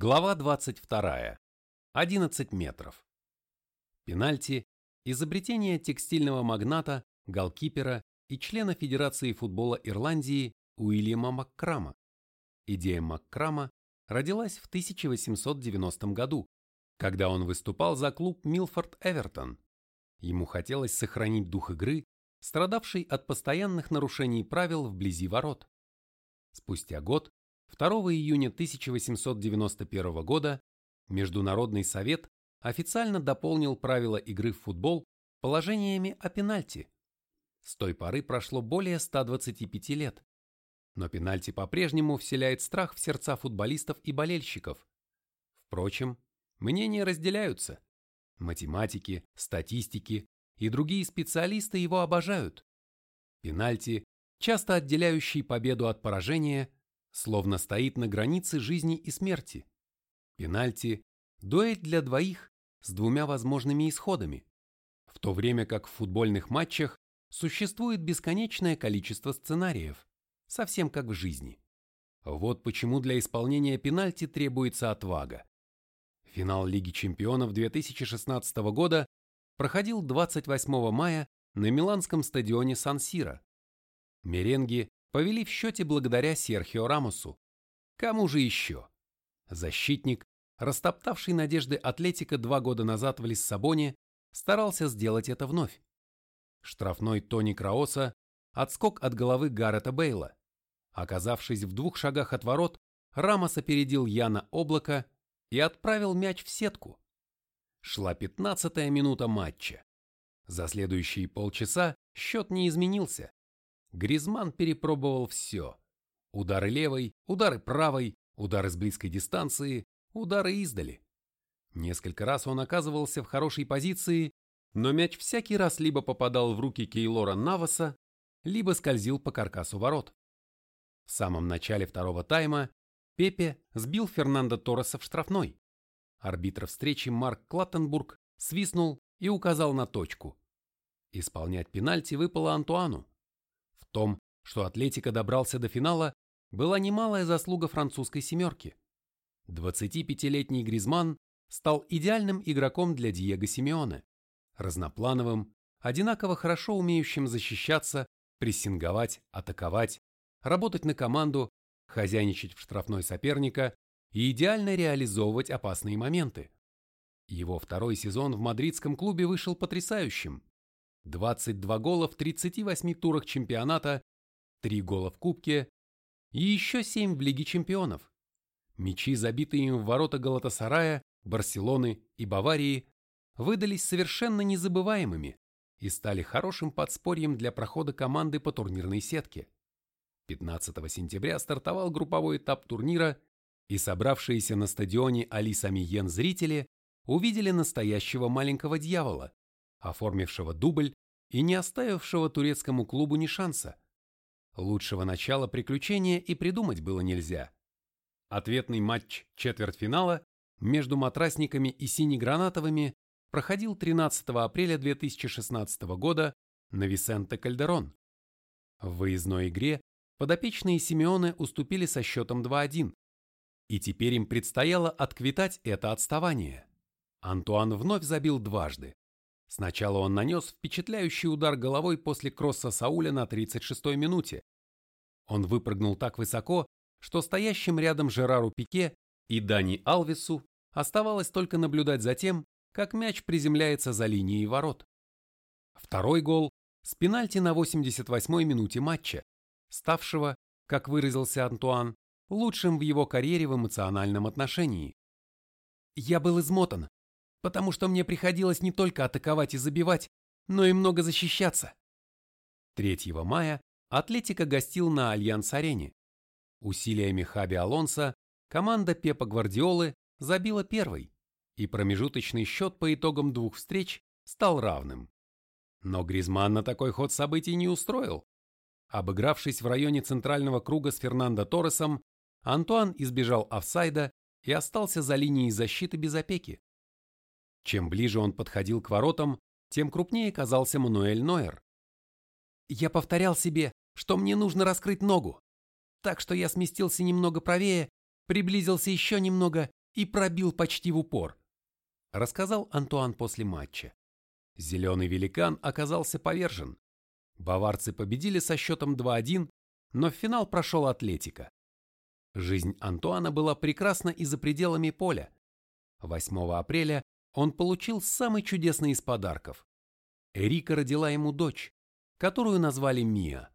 Глава 22. 11 метров. Пенальти – изобретение текстильного магната, голкипера и члена Федерации футбола Ирландии Уильяма Маккрама. Идея Маккрама родилась в 1890 году, когда он выступал за клуб Милфорд Эвертон. Ему хотелось сохранить дух игры, страдавший от постоянных нарушений правил вблизи ворот. Спустя год 2 июня 1891 года Международный совет официально дополнил правила игры в футбол положениями о пенальти. С той поры прошло более 125 лет. Но пенальти по-прежнему вселяет страх в сердца футболистов и болельщиков. Впрочем, мнения разделяются. Математики, статистики и другие специалисты его обожают. Пенальти, часто отделяющий победу от поражения, словно стоит на границе жизни и смерти. Пенальти – дуэль для двоих с двумя возможными исходами, в то время как в футбольных матчах существует бесконечное количество сценариев, совсем как в жизни. Вот почему для исполнения пенальти требуется отвага. Финал Лиги чемпионов 2016 года проходил 28 мая на миланском стадионе Сан-Сиро. Меренги повели в счете благодаря Серхио Рамосу. Кому же еще? Защитник, растоптавший надежды Атлетика два года назад в Лиссабоне, старался сделать это вновь. Штрафной Тони Краоса, отскок от головы Гаррета Бейла. Оказавшись в двух шагах от ворот, Рамос опередил Яна Облака и отправил мяч в сетку. Шла пятнадцатая минута матча. За следующие полчаса счет не изменился. Гризман перепробовал все. Удары левой, удары правой, удары с близкой дистанции, удары издали. Несколько раз он оказывался в хорошей позиции, но мяч всякий раз либо попадал в руки Кейлора Наваса, либо скользил по каркасу ворот. В самом начале второго тайма Пепе сбил Фернандо Торреса в штрафной. Арбитр встречи Марк Клаттенбург свистнул и указал на точку. Исполнять пенальти выпало Антуану. Том, что Атлетика добрался до финала, была немалая заслуга французской семерки. 25-летний Гризман стал идеальным игроком для Диего Симеоне, разноплановым, одинаково хорошо умеющим защищаться, прессинговать, атаковать, работать на команду, хозяйничать в штрафной соперника и идеально реализовывать опасные моменты. Его второй сезон в мадридском клубе вышел потрясающим. 22 гола в 38 турах чемпионата, 3 гола в Кубке и еще 7 в Лиге чемпионов. Мячи, забитые им в ворота Галатасарая, Барселоны и Баварии, выдались совершенно незабываемыми и стали хорошим подспорьем для прохода команды по турнирной сетке. 15 сентября стартовал групповой этап турнира, и собравшиеся на стадионе Али Самиен зрители увидели настоящего маленького дьявола, оформившего дубль и не оставившего турецкому клубу ни шанса. Лучшего начала приключения и придумать было нельзя. Ответный матч четвертьфинала между матрасниками и синегранатовыми проходил 13 апреля 2016 года на Висенте Кальдерон. В выездной игре подопечные Симеоне уступили со счетом 2-1, и теперь им предстояло отквитать это отставание. Антуан вновь забил дважды. Сначала он нанес впечатляющий удар головой после кросса Сауля на 36-й минуте. Он выпрыгнул так высоко, что стоящим рядом Жерару Пике и Дани Алвесу оставалось только наблюдать за тем, как мяч приземляется за линией ворот. Второй гол с пенальти на 88-й минуте матча, ставшего, как выразился Антуан, лучшим в его карьере в эмоциональном отношении. «Я был измотан, потому что мне приходилось не только атаковать и забивать, но и много защищаться. 3 мая Атлетика гостил на Альянс-арене. Усилиями Хаби Алонса команда Пепа Гвардиолы забила первой, и промежуточный счет по итогам двух встреч стал равным. Но Гризман на такой ход событий не устроил. Обыгравшись в районе центрального круга с Фернандо Торресом, Антуан избежал офсайда и остался за линией защиты без опеки. Чем ближе он подходил к воротам, тем крупнее казался Мануэль Нойер. Я повторял себе, что мне нужно раскрыть ногу. Так что я сместился немного правее, приблизился еще немного и пробил почти в упор, рассказал Антуан после матча. Зеленый великан оказался повержен. Баварцы победили со счетом 2-1, но в финал прошел Атлетика. Жизнь Антуана была прекрасна и за пределами поля. 8 апреля он получил самый чудесный из подарков. Эрика родила ему дочь, которую назвали Мия.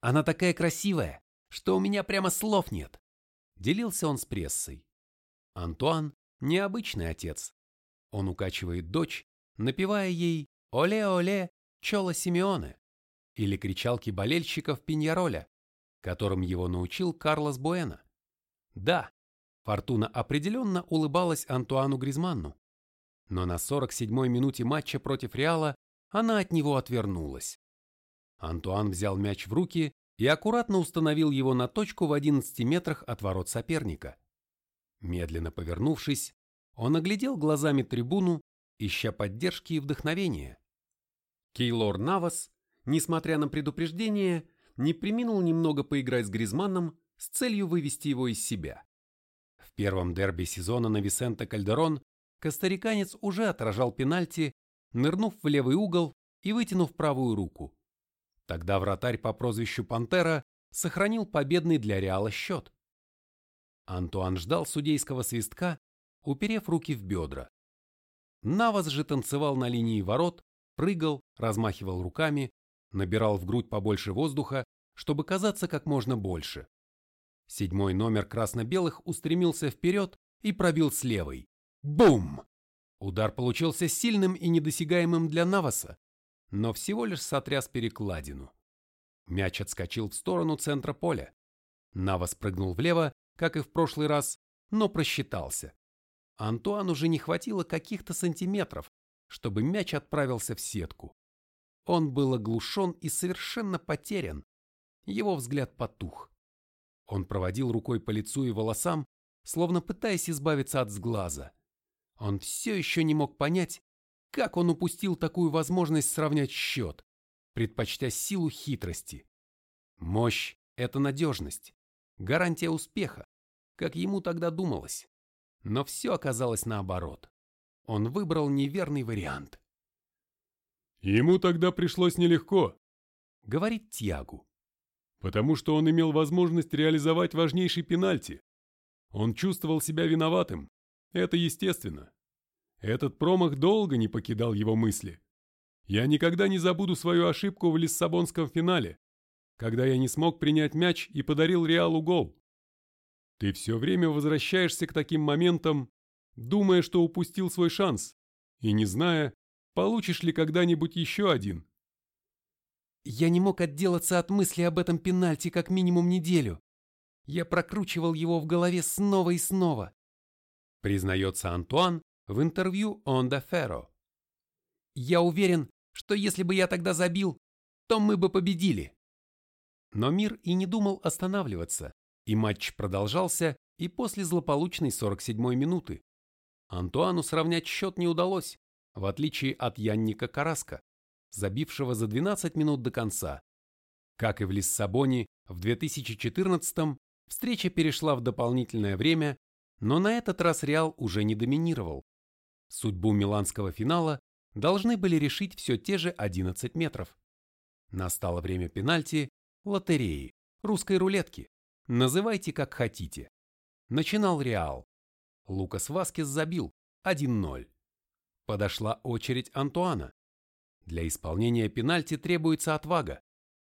«Она такая красивая, что у меня прямо слов нет», – делился он с прессой. Антуан – необычный отец. Он укачивает дочь, напевая ей «Оле-оле, Чола Симеоне» или кричалки болельщиков Пиньяроля, которым его научил Карлос Буэна. Да, Фортуна определенно улыбалась Антуану Гризманну, но на 47-й минуте матча против Реала она от него отвернулась. Антуан взял мяч в руки и аккуратно установил его на точку в 11 метрах от ворот соперника. Медленно повернувшись, он оглядел глазами трибуну, ища поддержки и вдохновения. Кейлор Навас, несмотря на предупреждение, не приминул немного поиграть с Гризманном с целью вывести его из себя. В первом дерби сезона на Висенте Кальдерон костариканец уже отражал пенальти, нырнув в левый угол и вытянув правую руку. Тогда вратарь по прозвищу Пантера сохранил победный для Реала счет. Антуан ждал судейского свистка, уперев руки в бедра. Навас же танцевал на линии ворот, прыгал, размахивал руками, набирал в грудь побольше воздуха, чтобы казаться как можно больше. Седьмой номер красно-белых устремился вперед и пробил с левой. Бум! Удар получился сильным и недосягаемым для Наваса, но всего лишь сотряс перекладину. Мяч отскочил в сторону центра поля. Навас прыгнул влево, как и в прошлый раз, но просчитался. Антуану уже не хватило каких-то сантиметров, чтобы мяч отправился в сетку. Он был оглушен и совершенно потерян. Его взгляд потух. Он проводил рукой по лицу и волосам, словно пытаясь избавиться от сглаза. Он все еще не мог понять, как он упустил такую возможность сравнять счет, предпочтя силу хитрости. Мощь – это надежность, гарантия успеха, как ему тогда думалось. Но все оказалось наоборот. Он выбрал неверный вариант. Ему тогда пришлось нелегко, говорит Тьягу. Потому что он имел возможность реализовать важнейший пенальти. Он чувствовал себя виноватым, это естественно. Этот промах долго не покидал его мысли. Я никогда не забуду свою ошибку в Лиссабонском финале, когда я не смог принять мяч и подарил Реалу гол. Ты все время возвращаешься к таким моментам, думая, что упустил свой шанс, и не зная, получишь ли когда-нибудь еще один. Я не мог отделаться от мысли об этом пенальти как минимум неделю. Я прокручивал его в голове снова и снова признается Антуан в интервью «On the Ferro». «Я уверен, что если бы я тогда забил, то мы бы победили». Но мир и не думал останавливаться, и матч продолжался и после злополучной 47-й минуты. Антуану сравнять счет не удалось, в отличие от Янника Караска, забившего за 12 минут до конца. Как и в Лиссабоне в 2014-м, встреча перешла в дополнительное время но на этот раз Реал уже не доминировал. Судьбу миланского финала должны были решить все те же 11 метров. Настало время пенальти, лотереи, русской рулетки. Называйте как хотите. Начинал Реал. Лукас Васкес забил 1-0. Подошла очередь Антуана. Для исполнения пенальти требуется отвага,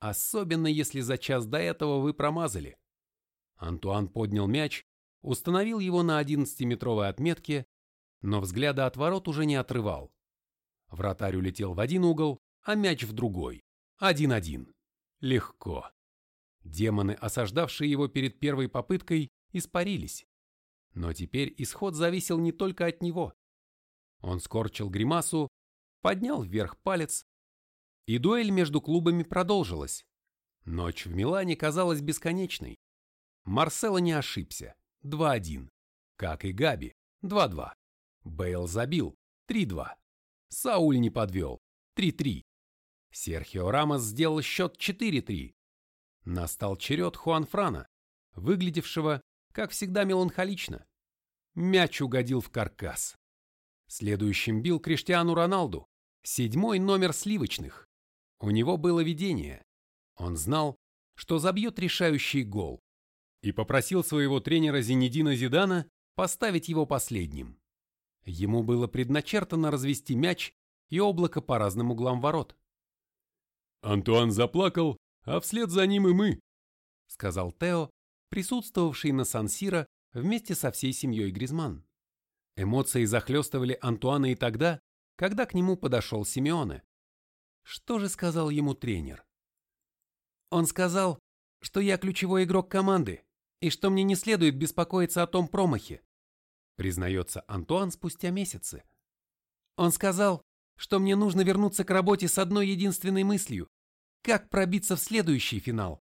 особенно если за час до этого вы промазали. Антуан поднял мяч установил его на 11-метровой отметке, но взгляда от ворот уже не отрывал. Вратарь улетел в один угол, а мяч в другой. Один-один. Легко. Демоны, осаждавшие его перед первой попыткой, испарились. Но теперь исход зависел не только от него. Он скорчил гримасу, поднял вверх палец, и дуэль между клубами продолжилась. Ночь в Милане казалась бесконечной. Марсело не ошибся. 2-1. Как и Габи, 2-2. Бейл забил, 3-2. Сауль не подвел, 3-3. Серхио Рамос сделал счет 4-3. Настал черед Хуан Франа, выглядевшего, как всегда, меланхолично. мяч угодил в каркас. Следующим бил Криштиану Роналду, седьмой номер сливочных. У него было видение. Он знал, что забьет решающий гол. И попросил своего тренера Зинедина Зидана поставить его последним. Ему было предначертано развести мяч и облако по разным углам ворот. Антуан заплакал, а вслед за ним и мы, сказал Тео, присутствовавший на Сан-Сиро вместе со всей семьей Гризман. Эмоции захлестывали Антуана и тогда, когда к нему подошел Симеоне. Что же сказал ему тренер? Он сказал, что я ключевой игрок команды и что мне не следует беспокоиться о том промахе, признается Антуан спустя месяцы. Он сказал, что мне нужно вернуться к работе с одной единственной мыслью – как пробиться в следующий финал.